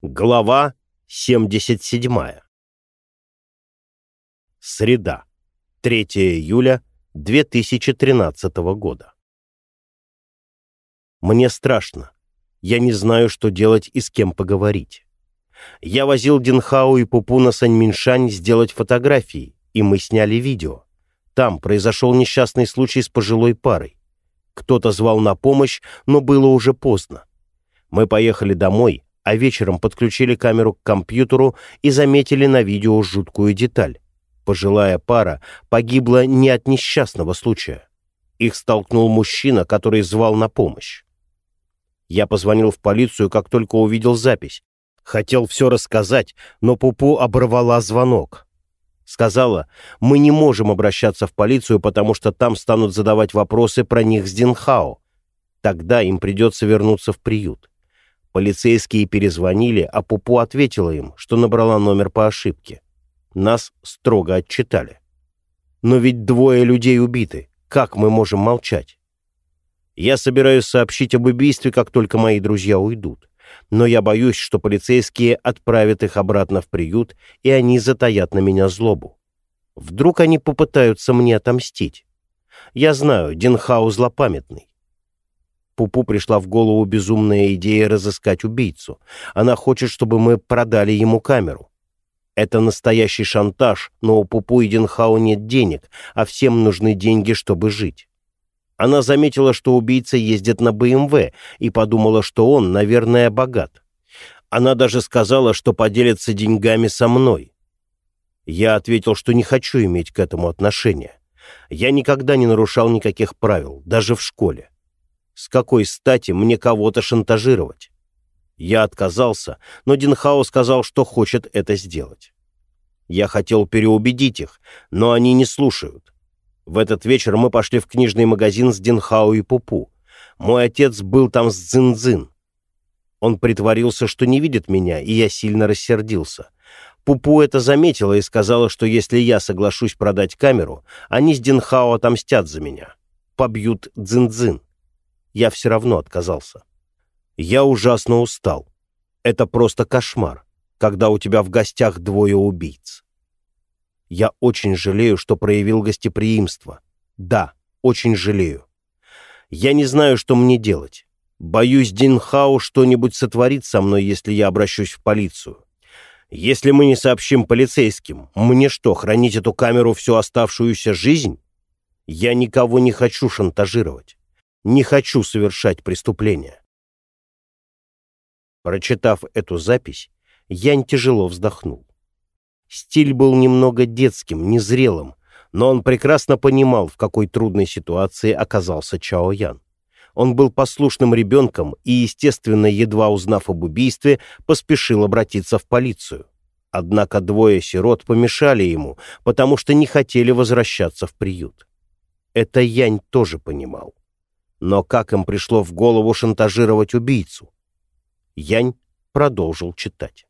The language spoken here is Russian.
Глава 77. Среда. 3 июля 2013 года. Мне страшно. Я не знаю, что делать и с кем поговорить. Я возил Динхау и Пупу на Саньминшань сделать фотографии, и мы сняли видео. Там произошел несчастный случай с пожилой парой. Кто-то звал на помощь, но было уже поздно. Мы поехали домой, а вечером подключили камеру к компьютеру и заметили на видео жуткую деталь. Пожилая пара погибла не от несчастного случая. Их столкнул мужчина, который звал на помощь. Я позвонил в полицию, как только увидел запись. Хотел все рассказать, но Пупу оборвала звонок. Сказала, мы не можем обращаться в полицию, потому что там станут задавать вопросы про них с Динхао. Тогда им придется вернуться в приют. Полицейские перезвонили, а Пупу ответила им, что набрала номер по ошибке. Нас строго отчитали. Но ведь двое людей убиты. Как мы можем молчать? Я собираюсь сообщить об убийстве, как только мои друзья уйдут. Но я боюсь, что полицейские отправят их обратно в приют, и они затаят на меня злобу. Вдруг они попытаются мне отомстить. Я знаю, Динхау злопамятный. Пупу пришла в голову безумная идея разыскать убийцу. Она хочет, чтобы мы продали ему камеру. Это настоящий шантаж, но у Пупу и Динхау нет денег, а всем нужны деньги, чтобы жить. Она заметила, что убийца ездит на БМВ, и подумала, что он, наверное, богат. Она даже сказала, что поделится деньгами со мной. Я ответил, что не хочу иметь к этому отношения. Я никогда не нарушал никаких правил, даже в школе. С какой стати мне кого-то шантажировать? Я отказался, но Динхао сказал, что хочет это сделать. Я хотел переубедить их, но они не слушают. В этот вечер мы пошли в книжный магазин с Динхао и Пупу. Мой отец был там с Цзин-Цзин. Он притворился, что не видит меня, и я сильно рассердился. Пупу это заметила и сказала, что если я соглашусь продать камеру, они с Динхао отомстят за меня. Побьют Цзин-Цзин я все равно отказался. Я ужасно устал. Это просто кошмар, когда у тебя в гостях двое убийц. Я очень жалею, что проявил гостеприимство. Да, очень жалею. Я не знаю, что мне делать. Боюсь, Динхау что-нибудь сотворит со мной, если я обращусь в полицию. Если мы не сообщим полицейским, мне что, хранить эту камеру всю оставшуюся жизнь? Я никого не хочу шантажировать не хочу совершать преступления. Прочитав эту запись, Янь тяжело вздохнул. Стиль был немного детским, незрелым, но он прекрасно понимал, в какой трудной ситуации оказался Чао Ян. Он был послушным ребенком и, естественно, едва узнав об убийстве, поспешил обратиться в полицию. Однако двое сирот помешали ему, потому что не хотели возвращаться в приют. Это Янь тоже понимал. Но как им пришло в голову шантажировать убийцу? Янь продолжил читать.